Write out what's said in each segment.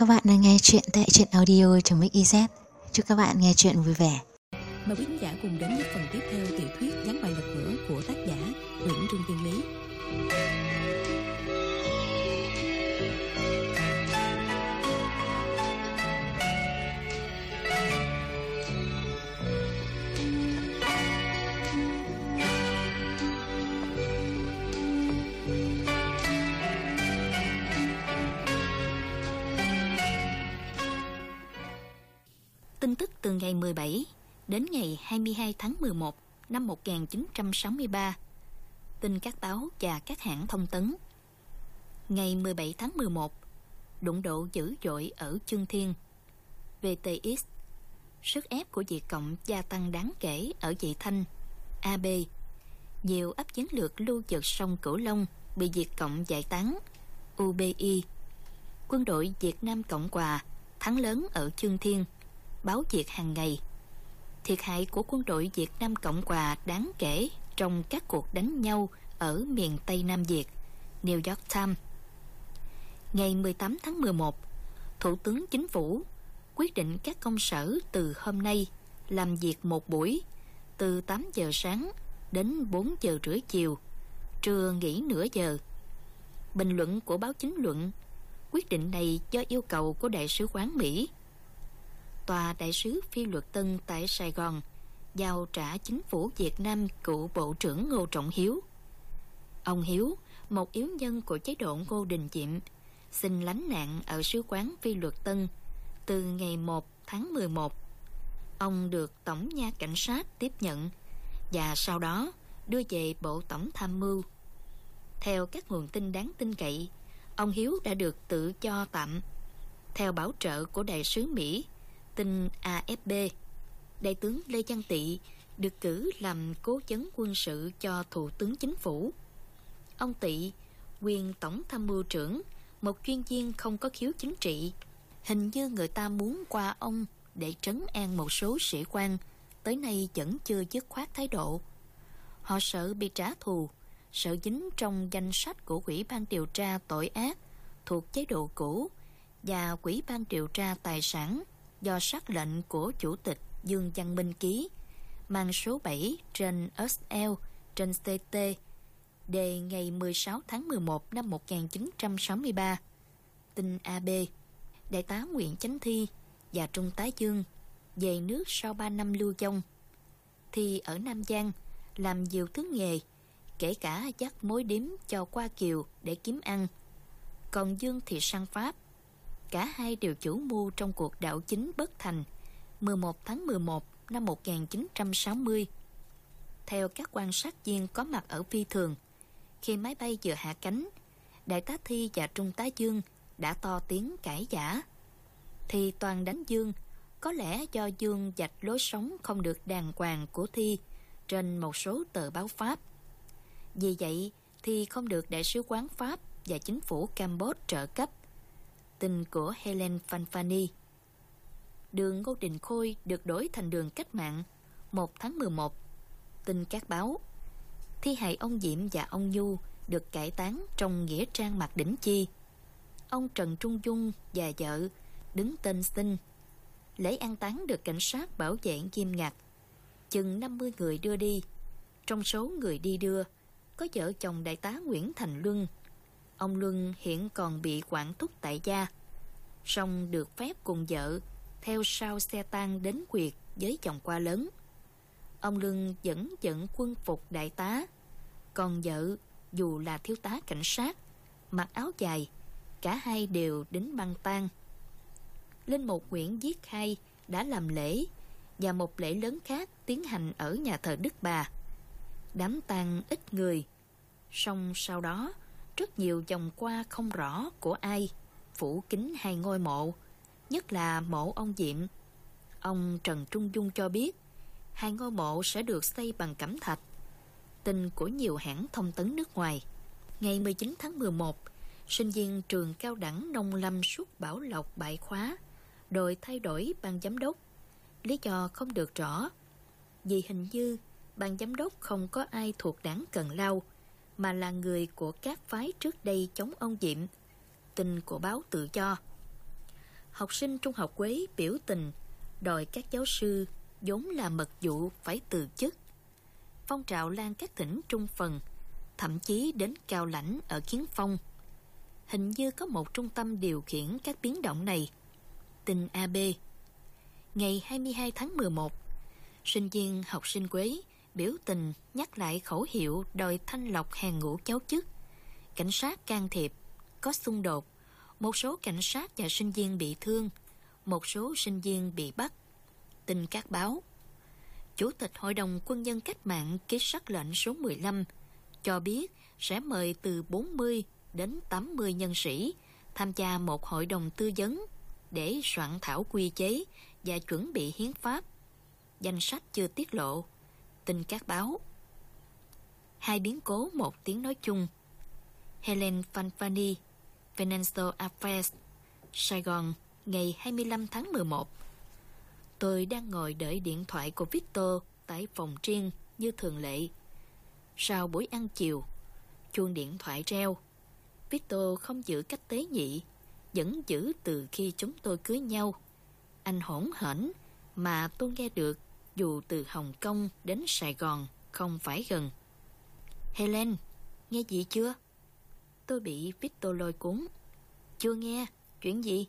Các bạn đang nghe chuyện tại truyện audio trong Mix Chúc các bạn nghe chuyện vui vẻ. Mời quý khán giả cùng đến với phần tiếp theo tiểu thuyết từ ngày 17 đến ngày 22 tháng 11 năm 1963. Tin các báo và các hãng thông tấn. Ngày 17 tháng 11, đụng độ dữ dội ở Chương Thiên. VTX, sức ép của Việt Cộng gia tăng đáng kể ở Dị Thanh, AB. Nhiều ấp chiến lược lưu vực sông Cửu Long bị Việt Cộng giải tán, UBI. Quân đội Việt Nam Cộng Hòa thắng lớn ở Chương Thiên báo Việt hàng ngày. Thiệt hại của quân đội Việt Nam Cộng Hòa đáng kể trong các cuộc đánh nhau ở miền Tây Nam Việt, New York Times. Ngày 18 tháng 11, Thủ tướng Chính phủ quyết định các công sở từ hôm nay làm việc một buổi từ 8 giờ sáng đến 4 giờ rưỡi chiều, trưa nghỉ nửa giờ. Bình luận của báo chính luận, quyết định này do yêu cầu của Đại sứ quán Mỹ tòa đại sứ phi luật tân tại Sài Gòn giao trả chính phủ Việt Nam cựu Bộ trưởng Ngô Trọng Hiếu. Ông Hiếu, một yếu nhân của chế độ Ngô Đình Diệm, xin lánh nạn ở sứ quán phi luật tân từ ngày 1 tháng 11. Ông được Tổng nha Cảnh sát tiếp nhận và sau đó đưa về Bộ Tổng Tham mưu. Theo các nguồn tin đáng tin cậy, ông Hiếu đã được tự cho tạm. Theo bảo trợ của đại sứ Mỹ tin AFP, Đại tướng Lê Văn Tị được cử làm cố vấn quân sự cho Thủ tướng Chính phủ. Ông Tị, quyền Tổng tham mưu trưởng, một chuyên viên không có khiếu chính trị. Hình như người ta muốn qua ông để trấn an một số sĩ quan, tới nay vẫn chưa dứt khoát thái độ. Họ sợ bị trả thù, sợ dính trong danh sách của Quỹ ban điều tra tội ác thuộc chế độ cũ và Quỹ ban điều tra tài sản do sắc lệnh của Chủ tịch Dương Văn Minh ký mang số 7 trên SL trên CT đề ngày 16 tháng 11 năm 1963. Tin AB Đại tá Nguyễn Chánh Thi và Trung tá Dương về nước sau 3 năm lưu vong. Thi ở Nam Giang làm nhiều thứ nghề, kể cả dắt mối điếm cho qua kiều để kiếm ăn. Còn Dương thì sang Pháp Cả hai đều chủ mưu trong cuộc đảo chính bất thành 11 tháng 11 năm 1960. Theo các quan sát viên có mặt ở phi thường, khi máy bay vừa hạ cánh, Đại tá Thi và Trung tá Dương đã to tiếng cãi giả. Thi toàn đánh Dương, có lẽ do Dương dạch lối sống không được đàng hoàng của Thi trên một số tờ báo Pháp. Vì vậy, Thi không được Đại sứ quán Pháp và chính phủ Campuchia trợ cấp Tin của Helen Fanfani. Đường Ngô Đình Khôi được đổi thành đường cách mạng 1 tháng 11 Tin các báo, Thi hài ông Diệm và ông Nhu được cải táng trong nghĩa trang mặt đỉnh chi. Ông Trần Trung Dung và vợ đứng tên xin. Lễ an táng được cảnh sát bảo vệ nghiêm ngặt. Chừng 50 người đưa đi. Trong số người đi đưa, Có vợ chồng đại tá Nguyễn Thành Luân Ông Luân hiện còn bị quản thúc tại gia song được phép cùng vợ theo sau xe tăng đến quyệt với chồng qua lớn. Ông Luân vẫn dẫn quân phục đại tá, còn vợ dù là thiếu tá cảnh sát, mặc áo dài, cả hai đều đến băng tan. Linh Mục Nguyễn Viết Khai đã làm lễ và một lễ lớn khác tiến hành ở nhà thờ Đức Bà. Đám tang ít người, song sau đó rất nhiều dòng qua không rõ của ai phủ kính hai ngôi mộ, nhất là mộ ông Diệm. Ông Trần Trung Dung cho biết, hai ngôi mộ sẽ được xây bằng cẩm thạch. Tin của nhiều hãng thông tấn nước ngoài. Ngày 19 tháng 11, sinh viên trường cao đẳng nông lâm suốt bảo lộc bại khóa, đội thay đổi ban giám đốc. Lý do không được rõ, vì hình như ban giám đốc không có ai thuộc đảng Cần Lao, mà là người của các phái trước đây chống ông Diệm tin của báo tự cho. học sinh trung học Quế biểu tình đòi các giáo sư vốn là mật vụ phải từ chức. Phong trào lan các tỉnh trung phần, thậm chí đến cao lãnh ở Kiến Phong. Hình như có một trung tâm điều khiển các biến động này. Tình AB Ngày 22 tháng 11, sinh viên học sinh Quế biểu tình nhắc lại khẩu hiệu đòi thanh lọc hàng ngũ cháu chức. Cảnh sát can thiệp, có xung đột, một số cảnh sát và sinh viên bị thương, một số sinh viên bị bắt. Tin các báo Chủ tịch Hội đồng Quân nhân Cách mạng ký sắc lệnh số 15 cho biết sẽ mời từ 40 đến 80 nhân sĩ tham gia một hội đồng tư vấn để soạn thảo quy chế và chuẩn bị hiến pháp. Danh sách chưa tiết lộ. Tin các báo. Hai biến cố một tiếng nói chung. Helen Fanfani, Financial Affairs, Sài Gòn, ngày 25 tháng 11. Tôi đang ngồi đợi điện thoại của Victor tại phòng riêng như thường lệ. Sau buổi ăn chiều, chuông điện thoại reo. Victor không giữ cách tế nhị, vẫn giữ từ khi chúng tôi cưới nhau. Anh hỗn hển mà tôi nghe được dù từ Hồng Kông đến Sài Gòn không phải gần. Helen, nghe gì chưa? Tôi bị Victor lôi cuốn. Chưa nghe, chuyện gì?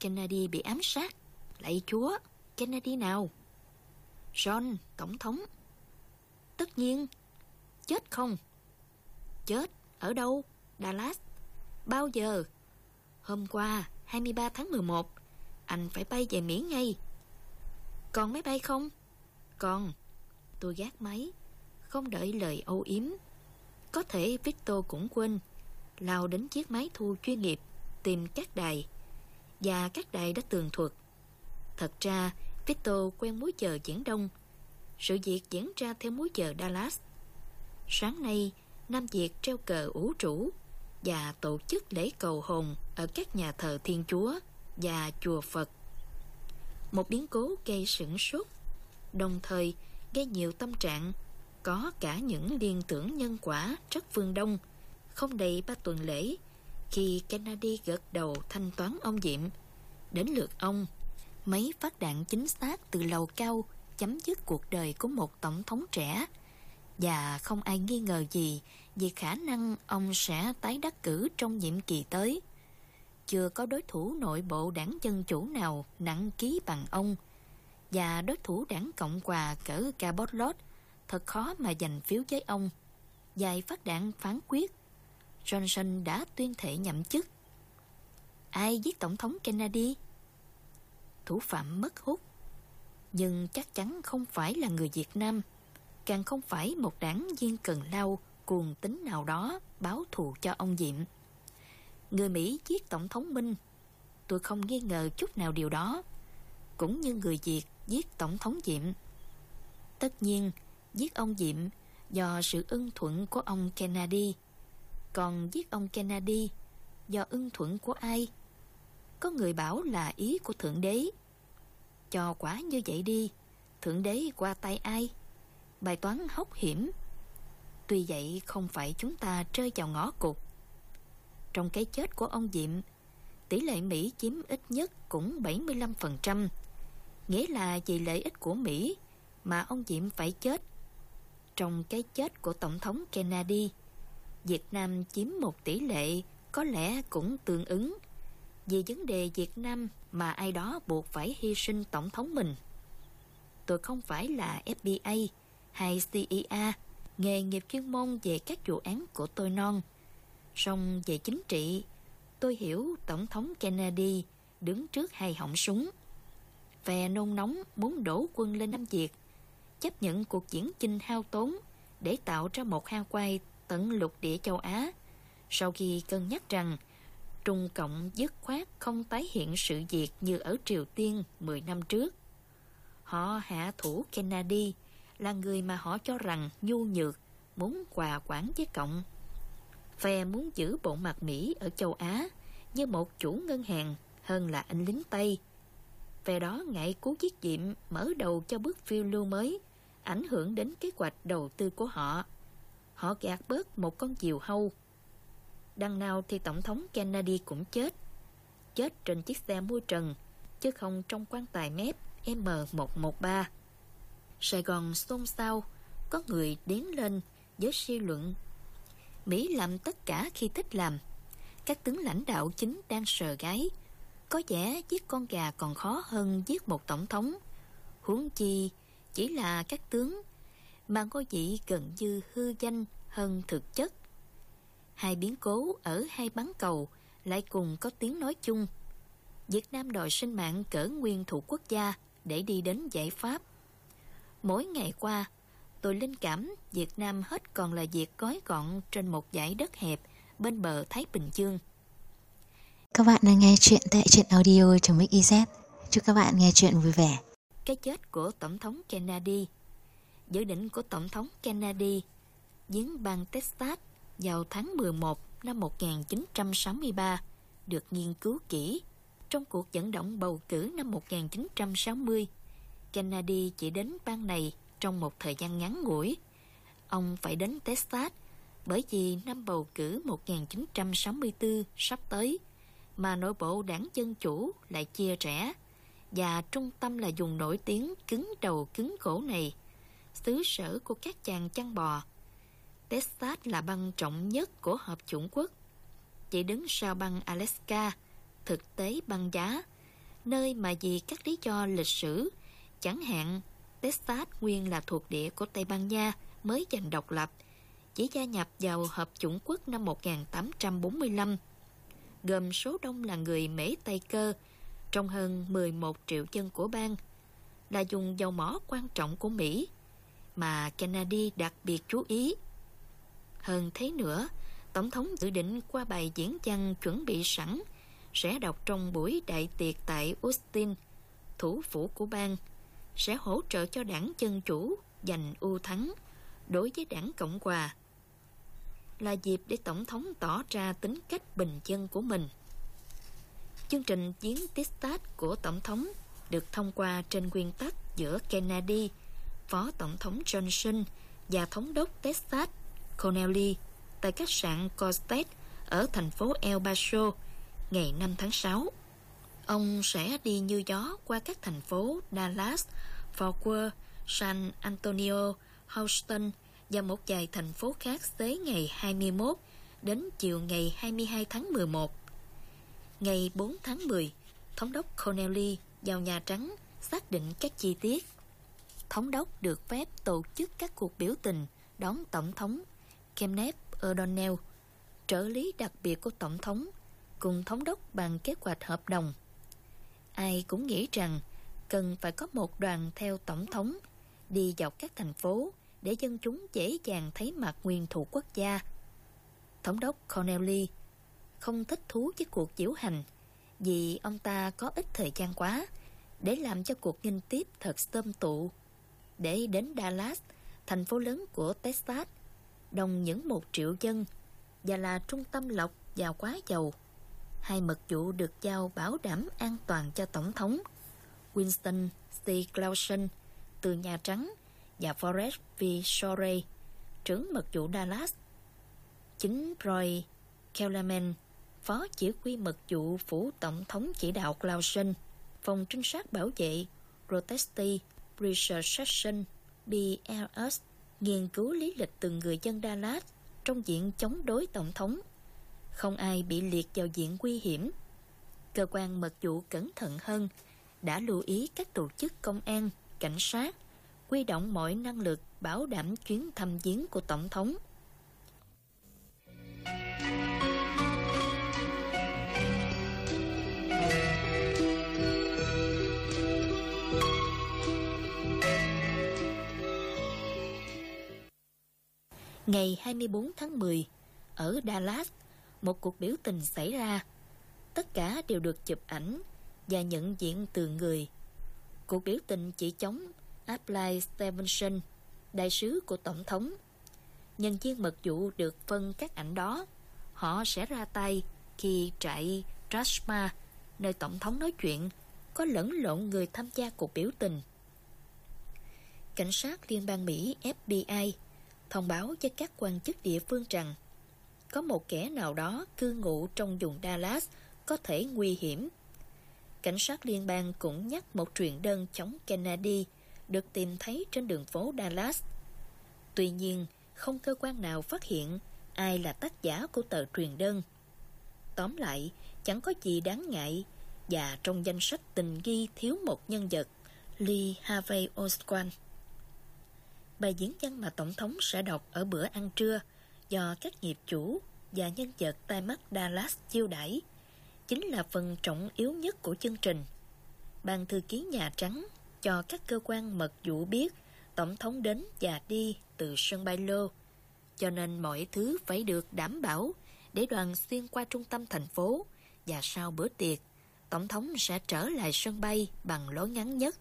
Kennedy bị ám sát. Lạy chúa, Kennedy nào? John, tổng thống. Tất nhiên. Chết không? Chết, ở đâu? Dallas. Bao giờ? Hôm qua, 23 tháng 11, anh phải bay về Mỹ ngay. Còn máy bay không? Con Tôi gác máy, không đợi lời âu yếm. Có thể Victor cũng quên, lao đến chiếc máy thu chuyên nghiệp, tìm các đài. Và các đài đã tường thuật. Thật ra, Victor quen múi giờ diễn đông. Sự việc diễn ra theo múi giờ Dallas. Sáng nay, Nam Việt treo cờ ủ trũ và tổ chức lễ cầu hồn ở các nhà thờ Thiên Chúa và chùa Phật. Một biến cố gây sửng sốt, đồng thời gây nhiều tâm trạng, có cả những liên tưởng nhân quả rất phương đông, không đầy ba tuần lễ, khi Kennedy gật đầu thanh toán ông Diệm. Đến lượt ông, mấy phát đạn chính xác từ lầu cao chấm dứt cuộc đời của một tổng thống trẻ và không ai nghi ngờ gì về khả năng ông sẽ tái đắc cử trong nhiệm kỳ tới. Chưa có đối thủ nội bộ đảng Dân Chủ nào nặng ký bằng ông và đối thủ đảng Cộng Hòa cỡ Cabotlot thật khó mà giành phiếu với ông. Dài phát đạn phán quyết, Johnson đã tuyên thệ nhậm chức. Ai giết Tổng thống Kennedy? Thủ phạm mất hút, nhưng chắc chắn không phải là người Việt Nam càng không phải một đảng viên cần lao cuồng tính nào đó báo thù cho ông Diệm. Người Mỹ giết Tổng thống Minh, tôi không nghi ngờ chút nào điều đó, cũng như người Việt giết Tổng thống Diệm. Tất nhiên, giết ông Diệm do sự ưng thuận của ông Kennedy, còn giết ông Kennedy do ưng thuận của ai? Có người bảo là ý của Thượng Đế. Cho quả như vậy đi, Thượng Đế qua tay ai? bài toán hốc hiểm. Tuy vậy không phải chúng ta rơi vào ngõ cụt. Trong cái chết của ông Diệm, tỷ lệ Mỹ chiếm ít nhất cũng 75%, nghĩa là vì lợi ích của Mỹ mà ông Diệm phải chết. Trong cái chết của Tổng thống Kennedy, Việt Nam chiếm một tỷ lệ có lẽ cũng tương ứng vì vấn đề Việt Nam mà ai đó buộc phải hy sinh Tổng thống mình. Tôi không phải là FBI hay CIA, nghề nghiệp chuyên môn về các vụ án của tôi non. Song về chính trị, tôi hiểu Tổng thống Kennedy đứng trước hai họng súng. Phe nôn nóng muốn đổ quân lên Nam Việt, chấp nhận cuộc diễn chinh hao tốn để tạo ra một hao quay tận lục địa châu Á. Sau khi cân nhắc rằng Trung Cộng dứt khoát không tái hiện sự việc như ở Triều Tiên 10 năm trước. Họ hạ thủ Kennedy là người mà họ cho rằng nhu nhược, muốn quà quản với Cộng. Phe muốn giữ bộ mặt Mỹ ở châu Á như một chủ ngân hàng hơn là anh lính Tây. Phe đó ngại cú giết diệm mở đầu cho bước phiêu lưu mới, ảnh hưởng đến kế hoạch đầu tư của họ. Họ gạt bớt một con diều hâu. Đằng nào thì Tổng thống Kennedy cũng chết. chết trên chiếc xe mui trần, chứ không trong quan tài mép M113. Sài Gòn xôn xao, có người đến lên với suy luận. Mỹ làm tất cả khi thích làm. Các tướng lãnh đạo chính đang sờ gái. Có vẻ giết con gà còn khó hơn giết một tổng thống. Huống chi chỉ là các tướng mà ngôi vị gần như hư danh hơn thực chất. Hai biến cố ở hai bán cầu lại cùng có tiếng nói chung. Việt Nam đòi sinh mạng cỡ nguyên thủ quốc gia để đi đến giải pháp. Mỗi ngày qua, tôi linh cảm Việt Nam hết còn là việc gói gọn trên một dải đất hẹp bên bờ Thái Bình Dương. Các bạn đang nghe chuyện tại truyện audio.mix.iz. Chúc các bạn nghe chuyện vui vẻ. Cái chết của Tổng thống Kennedy Dự định của Tổng thống Kennedy giếng bang Texas vào tháng 11 năm 1963 được nghiên cứu kỹ. Trong cuộc vận động bầu cử năm 1960, Kennedy chỉ đến bang này trong một thời gian ngắn ngủi. Ông phải đến Texas bởi vì năm bầu cử 1964 sắp tới mà nội bộ đảng Dân Chủ lại chia rẽ. Và trung tâm là dùng nổi tiếng cứng đầu cứng cổ này, xứ sở của các chàng chăn bò. Texas là bang trọng nhất của Hợp chủng quốc, chỉ đứng sau bang Alaska, thực tế băng giá, nơi mà vì các lý do lịch sử, chẳng hạn Texas nguyên là thuộc địa của Tây Ban Nha mới giành độc lập, chỉ gia nhập vào Hợp chủng quốc năm 1845, gồm số đông là người Mễ Tây Cơ, trong hơn 11 triệu dân của bang, là dùng dầu mỏ quan trọng của Mỹ, mà Kennedy đặc biệt chú ý. Hơn thế nữa, Tổng thống dự định qua bài diễn văn chuẩn bị sẵn sẽ đọc trong buổi đại tiệc tại Austin, thủ phủ của bang, sẽ hỗ trợ cho đảng Dân Chủ giành ưu thắng đối với đảng Cộng Hòa. Là dịp để Tổng thống tỏ ra tính cách bình dân của mình. Chương trình chiến Texas của Tổng thống được thông qua trên nguyên tắc giữa Kennedy, Phó Tổng thống Johnson và Thống đốc Texas Connelly tại khách sạn Costet ở thành phố El Paso ngày 5 tháng 6. Ông sẽ đi như gió qua các thành phố Dallas, Fort Worth, San Antonio, Houston và một vài thành phố khác tới ngày 21 đến chiều ngày 22 tháng 11. Ngày 4 tháng 10, Thống đốc Connelly vào Nhà Trắng xác định các chi tiết. Thống đốc được phép tổ chức các cuộc biểu tình đón Tổng thống Kenneth O'Donnell, trợ lý đặc biệt của Tổng thống, cùng thống đốc bằng kế hoạch hợp đồng. Ai cũng nghĩ rằng cần phải có một đoàn theo Tổng thống đi dọc các thành phố để dân chúng dễ dàng thấy mặt nguyên thủ quốc gia. Thống đốc Connelly không thích thú với cuộc diễu hành vì ông ta có ít thời gian quá để làm cho cuộc nghinh tiếp thật xâm tụ. Để đến Dallas, thành phố lớn của Texas, đông những một triệu dân và là trung tâm lọc và quá giàu. Hai mật vụ được giao bảo đảm an toàn cho Tổng thống Winston C. Clausen từ Nhà Trắng và Forrest V. Shorey, trưởng mật vụ Dallas. Chính Roy Kellerman, phó chỉ huy mật vụ phủ tổng thống chỉ đạo Clausen, phòng trinh sát bảo vệ Protesti Research Section BLS nghiên cứu lý lịch từng người dân Dallas trong diện chống đối tổng thống. Không ai bị liệt vào diện nguy hiểm. Cơ quan mật vụ cẩn thận hơn đã lưu ý các tổ chức công an, cảnh sát, quy động mọi năng lực bảo đảm chuyến thăm viếng của Tổng thống. Ngày 24 tháng 10, ở Dallas, một cuộc biểu tình xảy ra. Tất cả đều được chụp ảnh và nhận diện từ người. Cuộc biểu tình chỉ chống Apply Stevenson, đại sứ của Tổng thống. Nhân viên mật vụ được phân các ảnh đó. Họ sẽ ra tay khi trại Trashma, nơi Tổng thống nói chuyện, có lẫn lộn người tham gia cuộc biểu tình. Cảnh sát liên bang Mỹ FBI thông báo cho các quan chức địa phương rằng có một kẻ nào đó cư ngụ trong vùng Dallas có thể nguy hiểm. Cảnh sát liên bang cũng nhắc một truyền đơn chống Kennedy được tìm thấy trên đường phố Dallas. Tuy nhiên, không cơ quan nào phát hiện ai là tác giả của tờ truyền đơn. Tóm lại, chẳng có gì đáng ngại và trong danh sách tình ghi thiếu một nhân vật, Lee Harvey Oswald. Bài diễn văn mà Tổng thống sẽ đọc ở bữa ăn trưa do các nghiệp chủ và nhân vật tai mắt Dallas chiêu đãi chính là phần trọng yếu nhất của chương trình. Ban thư ký Nhà Trắng cho các cơ quan mật vụ biết Tổng thống đến và đi từ sân bay Lô, cho nên mọi thứ phải được đảm bảo để đoàn xuyên qua trung tâm thành phố và sau bữa tiệc, Tổng thống sẽ trở lại sân bay bằng lối ngắn nhất.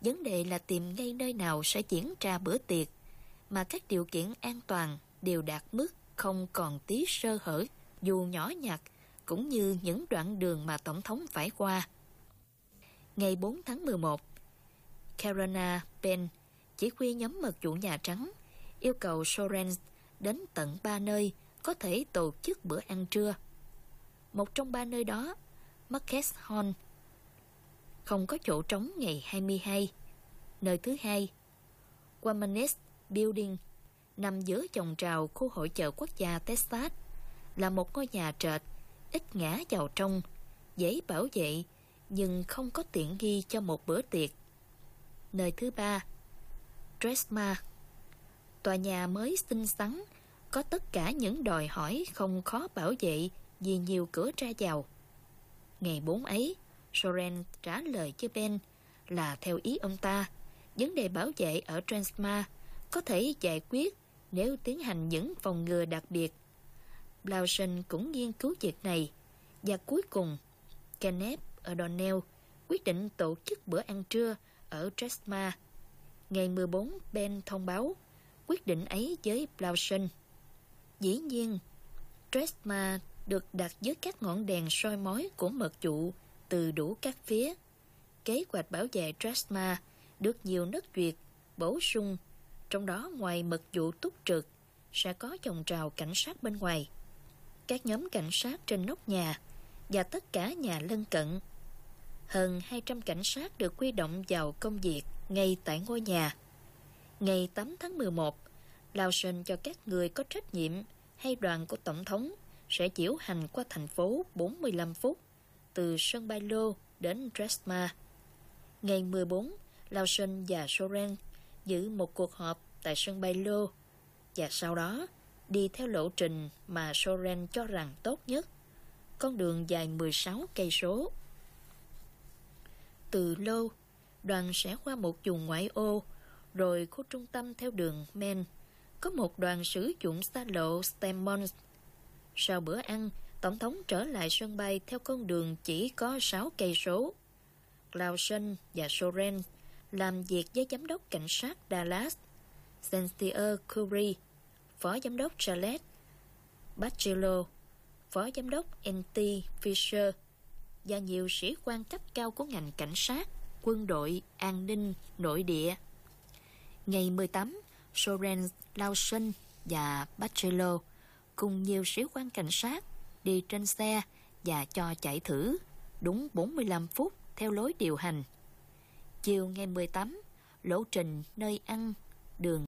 Vấn đề là tìm ngay nơi nào sẽ diễn ra bữa tiệc, mà các điều kiện an toàn đều đạt mức không còn tí sơ hở, dù nhỏ nhặt, cũng như những đoạn đường mà Tổng thống phải qua. Ngày 4 tháng 11, Karana Penn, chỉ huy nhóm mật vụ Nhà Trắng, yêu cầu Soren đến tận ba nơi có thể tổ chức bữa ăn trưa. Một trong ba nơi đó, Marques Hall, không có chỗ trống ngày 22. Nơi thứ hai, Wamanes Building, nằm giữa chồng trào khu hội chợ quốc gia Texas, là một ngôi nhà trệt, ít ngã vào trong, dễ bảo vệ, nhưng không có tiện nghi cho một bữa tiệc. Nơi thứ ba, Dresma, tòa nhà mới xinh xắn, có tất cả những đòi hỏi không khó bảo vệ vì nhiều cửa ra vào. Ngày bốn ấy, Soren trả lời cho Ben là theo ý ông ta, vấn đề bảo vệ ở Transma có thể giải quyết nếu tiến hành những phòng ngừa đặc biệt. Blausen cũng nghiên cứu việc này và cuối cùng Kenneth O'Donnell quyết định tổ chức bữa ăn trưa ở Transma. Ngày 14, Ben thông báo quyết định ấy với Blausen. Dĩ nhiên, Tresma được đặt dưới các ngọn đèn soi mói của mật vụ từ đủ các phía. Kế hoạch bảo vệ Tresma được nhiều nước duyệt, bổ sung, trong đó ngoài mật vụ túc trực sẽ có dòng trào cảnh sát bên ngoài. Các nhóm cảnh sát trên nóc nhà và tất cả nhà lân cận. Hơn 200 cảnh sát được quy động vào công việc ngay tại ngôi nhà. Ngày 8 tháng 11, Lawson cho các người có trách nhiệm hay đoàn của Tổng thống sẽ diễu hành qua thành phố 45 phút từ sân bay Lô đến Dresma. Ngày 14, Lawson và Soren giữ một cuộc họp tại sân bay Lô và sau đó đi theo lộ trình mà Soren cho rằng tốt nhất, con đường dài 16 cây số. Từ lâu đoàn sẽ qua một vùng ngoại ô, rồi khu trung tâm theo đường Men có một đoàn sử dụng xa lộ Stemmons. Sau bữa ăn, Tổng thống trở lại sân bay theo con đường chỉ có 6 cây số. Clausen và Soren làm việc với giám đốc cảnh sát Dallas, Cynthia Curry, phó giám đốc Charlotte, Bachelor, phó giám đốc N.T. Fisher và nhiều sĩ quan cấp cao của ngành cảnh sát, quân đội, an ninh, nội địa. Ngày 18, Soren Lawson và Bachelor cùng nhiều sĩ quan cảnh sát đi trên xe và cho chạy thử đúng 45 phút theo lối điều hành. Chiều ngày 18, lộ trình nơi ăn, đường